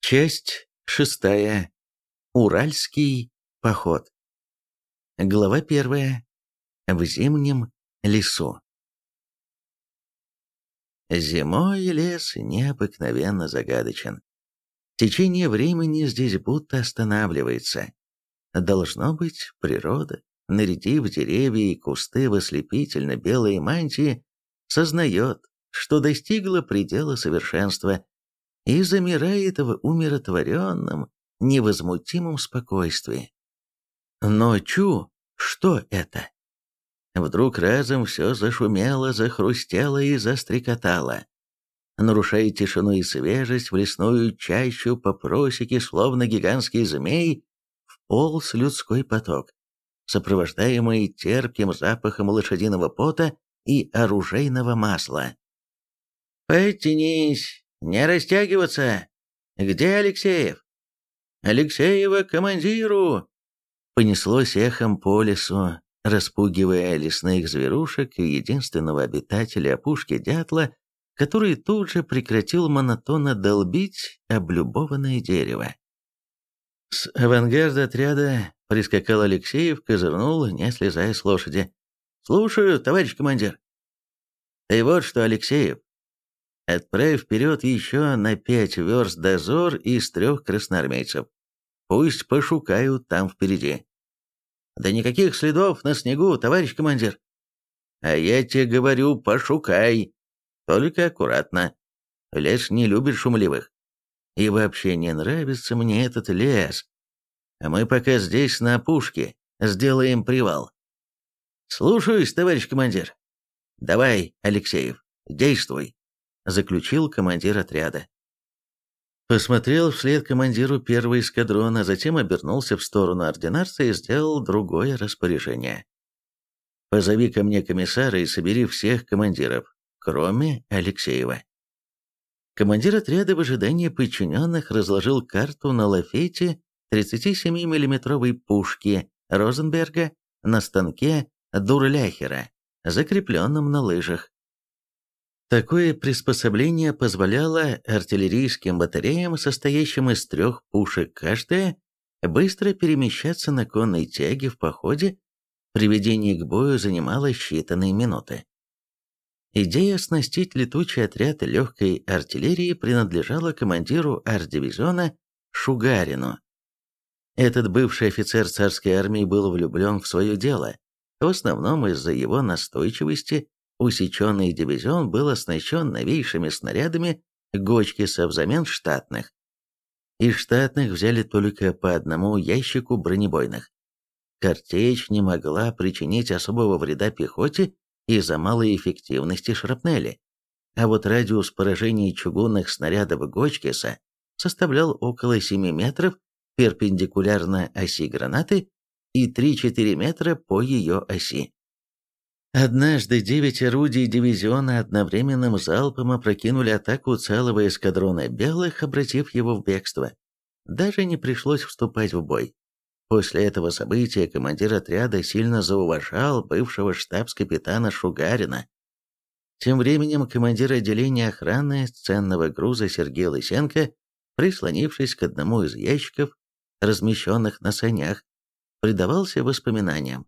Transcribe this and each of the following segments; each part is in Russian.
Часть шестая. Уральский поход. Глава первая. В зимнем лесу. Зимой лес необыкновенно загадочен. Течение времени здесь будто останавливается. Должно быть, природа, нарядив деревья и кусты в ослепительно белые мантии, сознает, что достигла предела совершенства и замирает в умиротворенном, невозмутимом спокойствии. Но чу, что это? Вдруг разом все зашумело, захрустело и застрекотало. Нарушая тишину и свежесть, в лесную чащу по просеке, словно гигантский змей, вполз людской поток, сопровождаемый терпким запахом лошадиного пота и оружейного масла. «Подтянись, не растягиваться! Где Алексеев?» «Алексеева командиру!» Понеслось эхом по лесу, распугивая лесных зверушек и единственного обитателя опушки дятла, который тут же прекратил монотонно долбить облюбованное дерево. С авангарда отряда прискакал Алексеев, козырнул, не слезая с лошади. «Слушаю, товарищ командир». «И вот что, Алексеев, отправь вперед еще на пять верст дозор из трех красноармейцев. Пусть пошукают там впереди. Да никаких следов на снегу, товарищ командир. А я тебе говорю, пошукай. Только аккуратно. Лес не любит шумливых. И вообще не нравится мне этот лес. А мы пока здесь на опушке сделаем привал. Слушаюсь, товарищ командир. Давай, Алексеев, действуй заключил командир отряда. Посмотрел вслед командиру первого эскадрона, затем обернулся в сторону ординарца и сделал другое распоряжение. «Позови ко мне комиссара и собери всех командиров, кроме Алексеева». Командир отряда в ожидании подчиненных разложил карту на лафете 37 миллиметровой пушки Розенберга на станке Дурляхера, закрепленном на лыжах. Такое приспособление позволяло артиллерийским батареям, состоящим из трех пушек каждая, быстро перемещаться на конной тяге в походе, приведение к бою занимало считанные минуты. Идея оснастить летучий отряд легкой артиллерии принадлежала командиру арт-дивизиона Шугарину. Этот бывший офицер царской армии был влюблен в свое дело, в основном из-за его настойчивости Усеченный дивизион был оснащен новейшими снарядами Гочкиса взамен штатных. Из штатных взяли только по одному ящику бронебойных. Картечь не могла причинить особого вреда пехоте из-за малой эффективности шрапнели, а вот радиус поражения чугунных снарядов Гочкиса составлял около 7 метров перпендикулярно оси гранаты и 3-4 метра по ее оси. Однажды девять орудий дивизиона одновременным залпом опрокинули атаку целого эскадрона белых, обратив его в бегство. Даже не пришлось вступать в бой. После этого события командир отряда сильно зауважал бывшего штабс-капитана Шугарина. Тем временем командир отделения охраны ценного груза Сергей Лысенко, прислонившись к одному из ящиков, размещенных на санях, предавался воспоминаниям.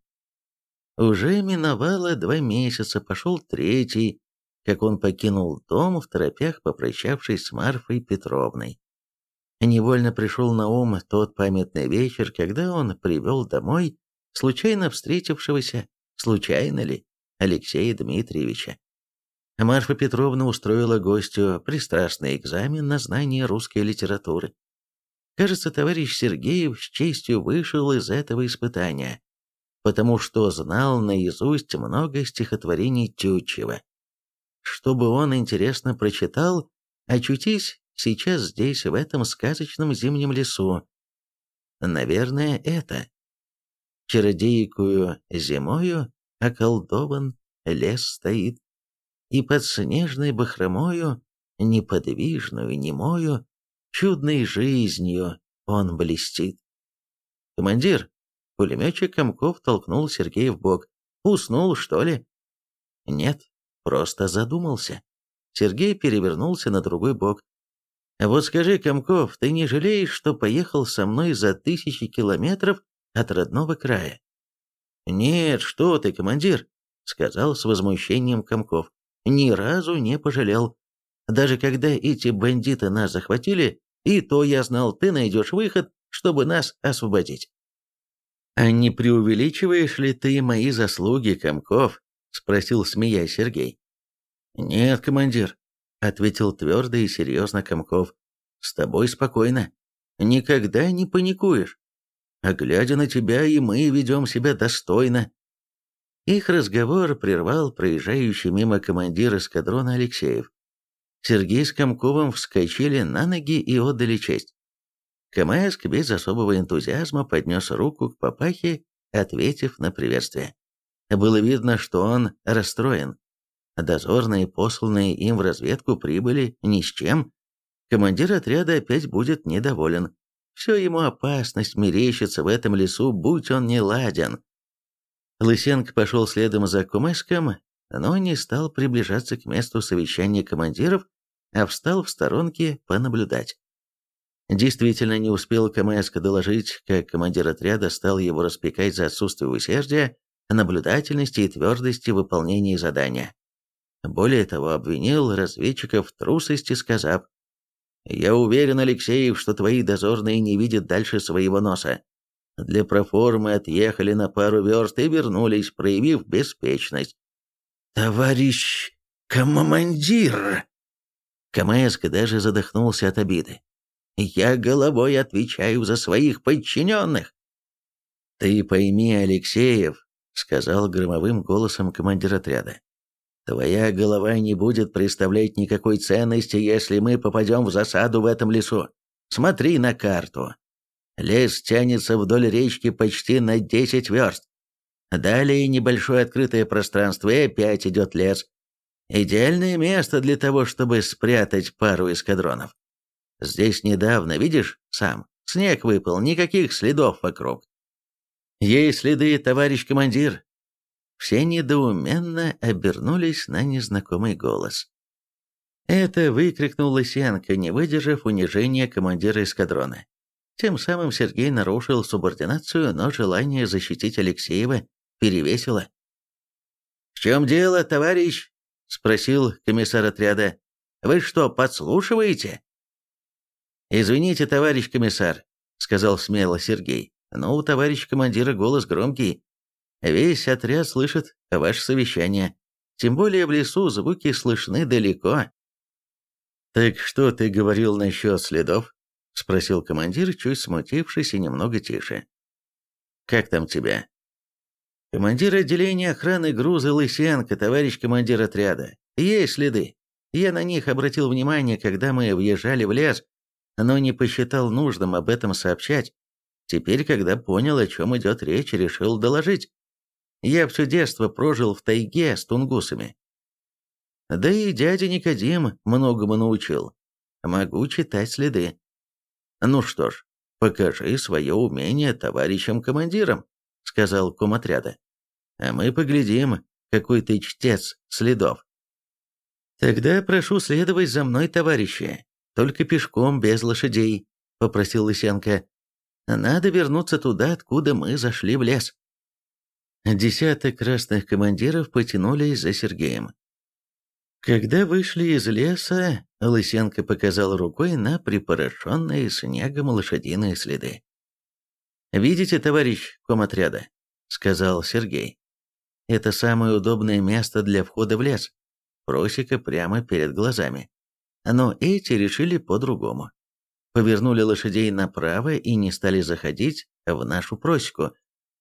Уже миновало два месяца, пошел третий, как он покинул дом, в торопях попрощавшись с Марфой Петровной. Невольно пришел на ум тот памятный вечер, когда он привел домой случайно встретившегося, случайно ли, Алексея Дмитриевича. Марфа Петровна устроила гостю пристрастный экзамен на знание русской литературы. Кажется, товарищ Сергеев с честью вышел из этого испытания потому что знал наизусть много стихотворений Тютчева. Чтобы он интересно прочитал, очутись сейчас здесь, в этом сказочном зимнем лесу. Наверное, это. Чародейкую зимою околдован лес стоит, и под снежной бахромою, неподвижную, немою, чудной жизнью он блестит. «Командир, Пулеметчик Комков толкнул Сергея в бок. «Уснул, что ли?» «Нет, просто задумался». Сергей перевернулся на другой бок. Вот скажи, Комков, ты не жалеешь, что поехал со мной за тысячи километров от родного края?» «Нет, что ты, командир», — сказал с возмущением Комков. «Ни разу не пожалел. Даже когда эти бандиты нас захватили, и то я знал, ты найдешь выход, чтобы нас освободить». «А не преувеличиваешь ли ты мои заслуги, Комков?» — спросил, смеясь Сергей. «Нет, командир», — ответил твердо и серьезно Комков. «С тобой спокойно. Никогда не паникуешь. А глядя на тебя, и мы ведем себя достойно». Их разговор прервал проезжающий мимо командир эскадрона Алексеев. Сергей с Комковым вскочили на ноги и отдали честь. Камаевск без особого энтузиазма поднес руку к папахе, ответив на приветствие. Было видно, что он расстроен. Дозорные, посланные им в разведку, прибыли ни с чем. Командир отряда опять будет недоволен. Все ему опасность мерещится в этом лесу, будь он не ладен. Лысенко пошел следом за Кумэском, но не стал приближаться к месту совещания командиров, а встал в сторонке понаблюдать. Действительно, не успел Камэско доложить, как командир отряда стал его распекать за отсутствие усердия, наблюдательности и твердости в выполнении задания. Более того, обвинил разведчиков в трусости, сказав, «Я уверен, Алексеев, что твои дозорные не видят дальше своего носа. Для проформы отъехали на пару верст и вернулись, проявив беспечность. «Товарищ командир!» Камэск даже задохнулся от обиды. «Я головой отвечаю за своих подчиненных!» «Ты пойми, Алексеев», — сказал громовым голосом командир отряда, Твоя голова не будет представлять никакой ценности, если мы попадем в засаду в этом лесу. Смотри на карту. Лес тянется вдоль речки почти на 10 верст. Далее небольшое открытое пространство, и опять идет лес. Идеальное место для того, чтобы спрятать пару эскадронов. Здесь недавно, видишь, сам, снег выпал, никаких следов вокруг. Есть следы, товарищ командир, все недоуменно обернулись на незнакомый голос. Это выкрикнул Лысенко, не выдержав унижения командира эскадрона. Тем самым Сергей нарушил субординацию, но желание защитить Алексеева перевесило. «В чем дело, товарищ?» — спросил комиссар отряда. «Вы что, подслушиваете?» «Извините, товарищ комиссар», — сказал смело Сергей. «но у товарища командира голос громкий, Весь отряд слышит ваше совещание. Тем более в лесу звуки слышны далеко. «Так что ты говорил насчет следов?» — спросил командир, чуть смутившись и немного тише. «Как там тебя?» «Командир отделения охраны груза Лысенко, товарищ командир отряда. Есть следы. Я на них обратил внимание, когда мы въезжали в лес, но не посчитал нужным об этом сообщать. Теперь, когда понял, о чем идет речь, решил доложить. Я все детство прожил в тайге с тунгусами. Да и дядя Никодим многому научил. Могу читать следы. Ну что ж, покажи свое умение товарищам-командирам, сказал ком отряда. А мы поглядим, какой ты чтец следов. Тогда прошу следовать за мной, товарищи, только пешком, без лошадей, попросил Лысенко. Надо вернуться туда, откуда мы зашли в лес. Десяток красных командиров потянулись за Сергеем. Когда вышли из леса, Лысенко показал рукой на припорошенные снегом лошадиные следы. «Видите, товарищ комотряда?» — сказал Сергей. «Это самое удобное место для входа в лес. Просека прямо перед глазами. Но эти решили по-другому. Повернули лошадей направо и не стали заходить в нашу просеку,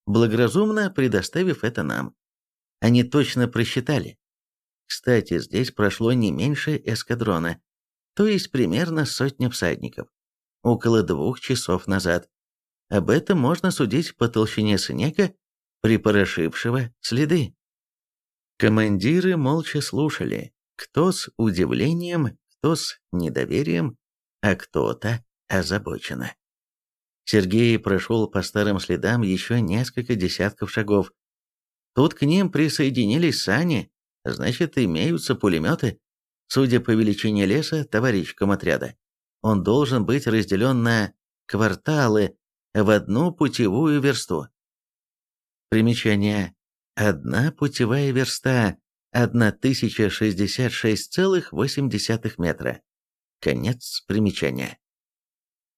благоразумно предоставив это нам. Они точно просчитали. Кстати, здесь прошло не меньше эскадрона, то есть примерно сотня всадников, около двух часов назад. Об этом можно судить по толщине снега, припорошившего следы. Командиры молча слушали, кто с удивлением, кто с недоверием, а кто-то озабоченно. Сергей прошел по старым следам еще несколько десятков шагов. Тут к ним присоединились сани, значит, имеются пулеметы. Судя по величине леса, товарищ комотряда, он должен быть разделен на кварталы в одну путевую версту. Примечание. Одна путевая верста 1066,8 метра. Конец примечания.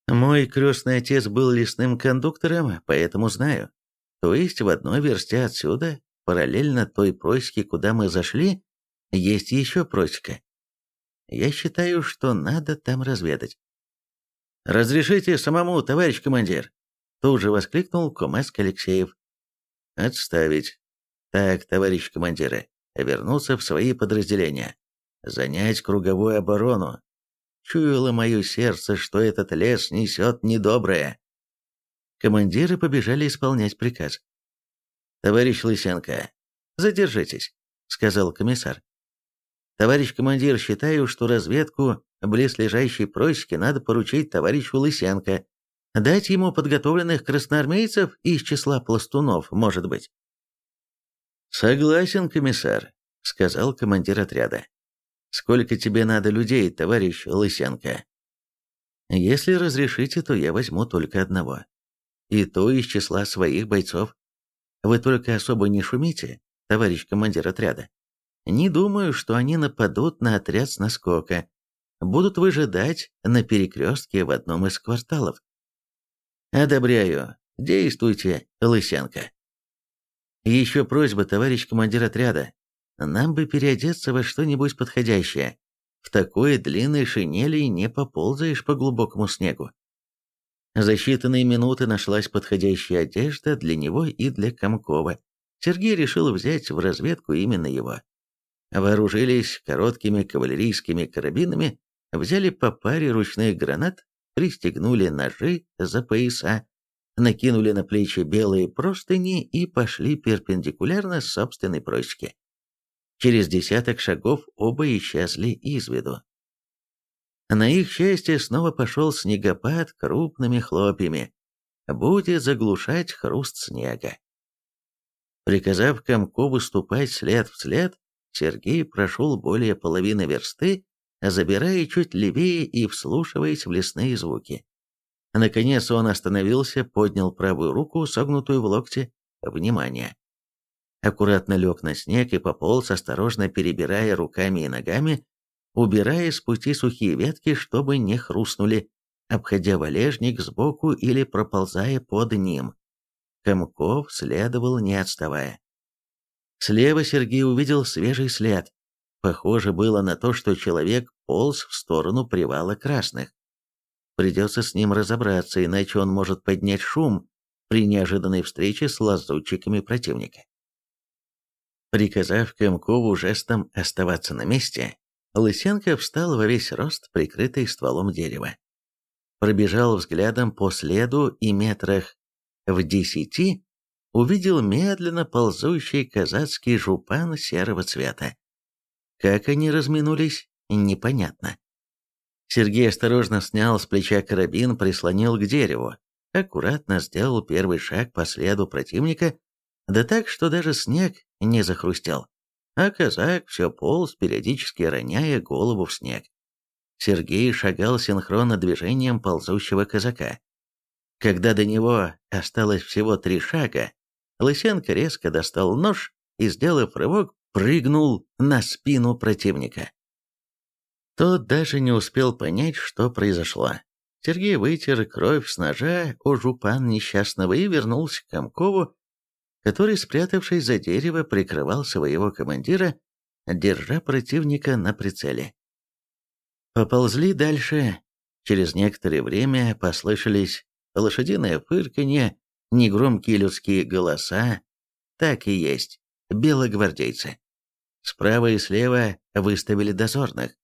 Мой крестный отец был лесным кондуктором, поэтому знаю. То есть в одной версте отсюда, параллельно той просеке, куда мы зашли, есть еще просека. Я считаю, что надо там разведать. «Разрешите самому, товарищ командир!» Тут же воскликнул Комеск Алексеев. «Отставить. Так, товарищ командиры, вернуться в свои подразделения. Занять круговую оборону. Чуяло мое сердце, что этот лес несет недоброе». Командиры побежали исполнять приказ. «Товарищ Лысенко, задержитесь», — сказал комиссар. «Товарищ командир, считаю, что разведку близлежащей просеки надо поручить товарищу Лысенко. Дать ему подготовленных красноармейцев из числа пластунов, может быть». «Согласен, комиссар», — сказал командир отряда. «Сколько тебе надо людей, товарищ Лысенко?» «Если разрешите, то я возьму только одного. И то из числа своих бойцов. Вы только особо не шумите, товарищ командир отряда. Не думаю, что они нападут на отряд с наскока. Будут выжидать на перекрестке в одном из кварталов. Одобряю. Действуйте, Лысенко. Еще просьба, товарищ командир отряда. Нам бы переодеться во что-нибудь подходящее. В такой длинной шинели не поползаешь по глубокому снегу. За считанные минуты нашлась подходящая одежда для него и для Комкова. Сергей решил взять в разведку именно его. Вооружились короткими кавалерийскими карабинами, взяли по паре ручных гранат, пристегнули ножи за пояса, накинули на плечи белые простыни и пошли перпендикулярно собственной просеке. Через десяток шагов оба исчезли из виду. На их счастье снова пошел снегопад крупными хлопьями. Будет заглушать хруст снега. Приказав комку выступать след в след, Сергей прошел более половины версты, забирая чуть левее и вслушиваясь в лесные звуки. Наконец он остановился, поднял правую руку, согнутую в локте. Внимание! Аккуратно лег на снег и пополз, осторожно перебирая руками и ногами, убирая с пути сухие ветки, чтобы не хрустнули, обходя валежник сбоку или проползая под ним. Комков следовал не отставая. Слева Сергей увидел свежий след. Похоже было на то, что человек полз в сторону привала красных. Придется с ним разобраться, иначе он может поднять шум при неожиданной встрече с лазутчиками противника. Приказав Комкову жестом оставаться на месте, Лысенко встал во весь рост, прикрытый стволом дерева. Пробежал взглядом по следу и метрах в десяти увидел медленно ползущий казацкий жупан серого цвета. Как они разминулись, непонятно. Сергей осторожно снял с плеча карабин, прислонил к дереву, аккуратно сделал первый шаг по следу противника, да так, что даже снег не захрустел а казак все полз, периодически роняя голову в снег. Сергей шагал синхронно движением ползущего казака. Когда до него осталось всего три шага, Лысенко резко достал нож и, сделав рывок, прыгнул на спину противника. Тот даже не успел понять, что произошло. Сергей вытер кровь с ножа у жупан несчастного и вернулся к Комкову, который, спрятавшись за дерево, прикрывал своего командира, держа противника на прицеле. Поползли дальше. Через некоторое время послышались лошадиное фырканье, негромкие людские голоса. Так и есть, белогвардейцы. Справа и слева выставили дозорных.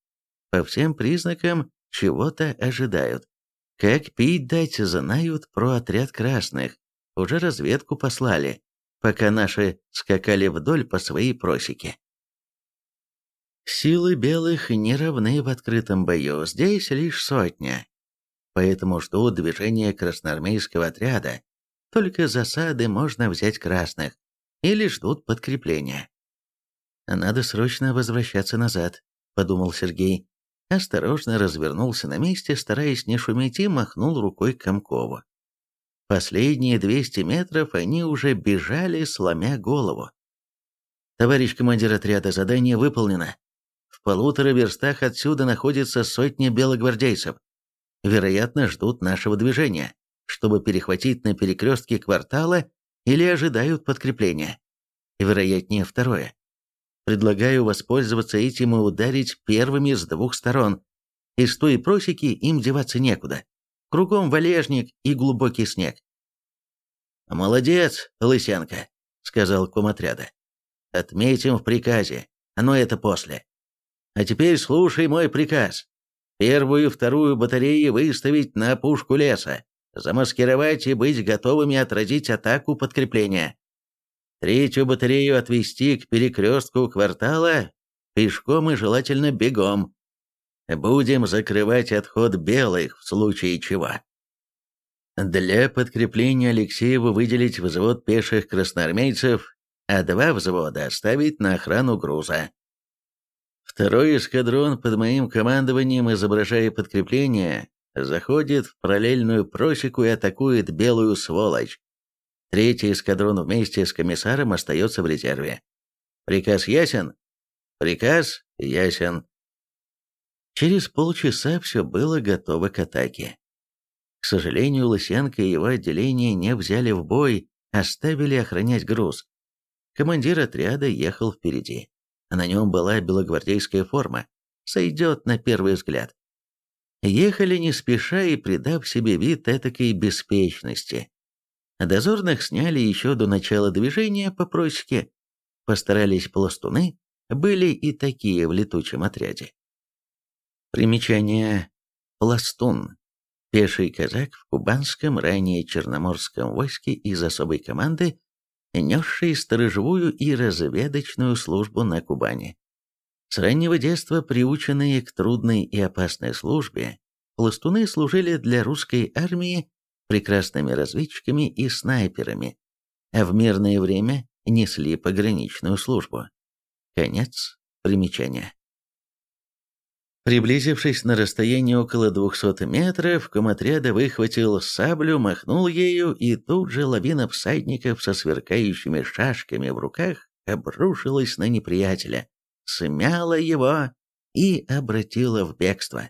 По всем признакам чего-то ожидают. Как пить дать, знают про отряд красных. Уже разведку послали пока наши скакали вдоль по своей просеке. Силы белых не равны в открытом бою, здесь лишь сотня. Поэтому ждут движения красноармейского отряда. Только засады можно взять красных. Или ждут подкрепления. «Надо срочно возвращаться назад», — подумал Сергей. Осторожно развернулся на месте, стараясь не шуметь, и махнул рукой Комкову. Последние 200 метров они уже бежали, сломя голову. «Товарищ командир отряда, задание выполнено. В полутора верстах отсюда находится сотня белогвардейцев. Вероятно, ждут нашего движения, чтобы перехватить на перекрестке квартала или ожидают подкрепления. Вероятнее второе. Предлагаю воспользоваться этим и ударить первыми с двух сторон. Из той просеки им деваться некуда. Кругом валежник и глубокий снег. «Молодец, Лысенко», — сказал ком отряда. «Отметим в приказе, но это после. А теперь слушай мой приказ. Первую и вторую батареи выставить на пушку леса, замаскировать и быть готовыми отразить атаку подкрепления. Третью батарею отвести к перекрестку квартала пешком и желательно бегом. Будем закрывать отход белых в случае чего. Для подкрепления Алексеева выделить взвод пеших красноармейцев, а два взвода оставить на охрану груза. Второй эскадрон под моим командованием, изображая подкрепление, заходит в параллельную просеку и атакует белую сволочь. Третий эскадрон вместе с комиссаром остается в резерве. Приказ ясен? Приказ ясен. Через полчаса все было готово к атаке. К сожалению, Лысенко и его отделение не взяли в бой, оставили охранять груз. Командир отряда ехал впереди. На нем была белогвардейская форма. Сойдет на первый взгляд. Ехали не спеша и придав себе вид этакой беспечности. Дозорных сняли еще до начала движения по просеке. Постарались пластуны, были и такие в летучем отряде. Примечание. Пластун. Пеший казак в кубанском, ранее черноморском войске из особой команды, несший сторожевую и разведочную службу на Кубани. С раннего детства приученные к трудной и опасной службе, пластуны служили для русской армии прекрасными разведчиками и снайперами, а в мирное время несли пограничную службу. Конец примечания. Приблизившись на расстояние около 200 метров, комотряда выхватил саблю, махнул ею, и тут же лавина всадников со сверкающими шашками в руках обрушилась на неприятеля, смяла его и обратила в бегство.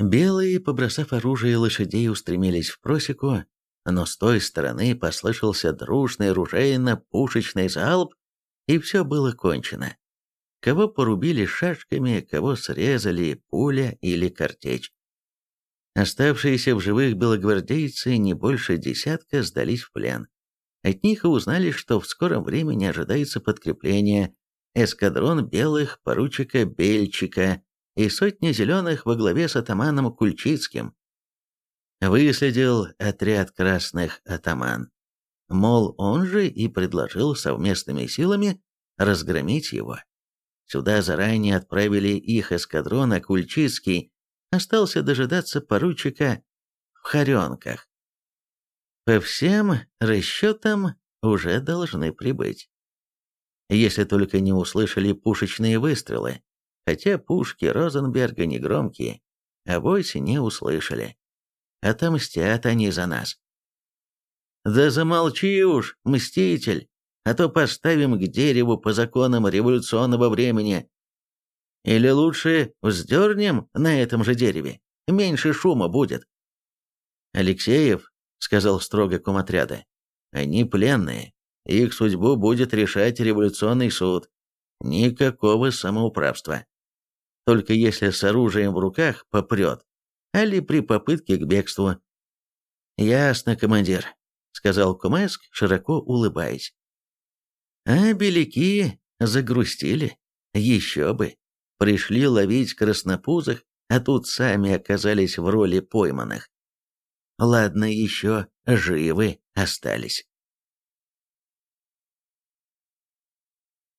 Белые, побросав оружие лошадей, устремились в просеку, но с той стороны послышался дружный ружейно-пушечный залп, и все было кончено. Кого порубили шашками, кого срезали пуля или картечь. Оставшиеся в живых белогвардейцы не больше десятка сдались в плен. От них и узнали, что в скором времени ожидается подкрепление эскадрон белых поручика Бельчика и сотни зеленых во главе с атаманом Кульчицким. Выследил отряд красных атаман. Мол, он же и предложил совместными силами разгромить его. Сюда заранее отправили их эскадрон, а Кульчицкий остался дожидаться поручика в Харенках. По всем расчетам уже должны прибыть. Если только не услышали пушечные выстрелы, хотя пушки Розенберга не громкие, а войсе не услышали. Отомстят они за нас. «Да замолчи уж, мститель, а то поставим к дереву по законам революционного времени. Или лучше вздернем на этом же дереве, меньше шума будет». «Алексеев», — сказал строго комотряда, — «они пленные, их судьбу будет решать революционный суд. Никакого самоуправства только если с оружием в руках попрет, али при попытке к бегству. «Ясно, командир», — сказал Кумеск, широко улыбаясь. А беляки загрустили. Еще бы. Пришли ловить краснопузых, а тут сами оказались в роли пойманных. Ладно, еще живы остались.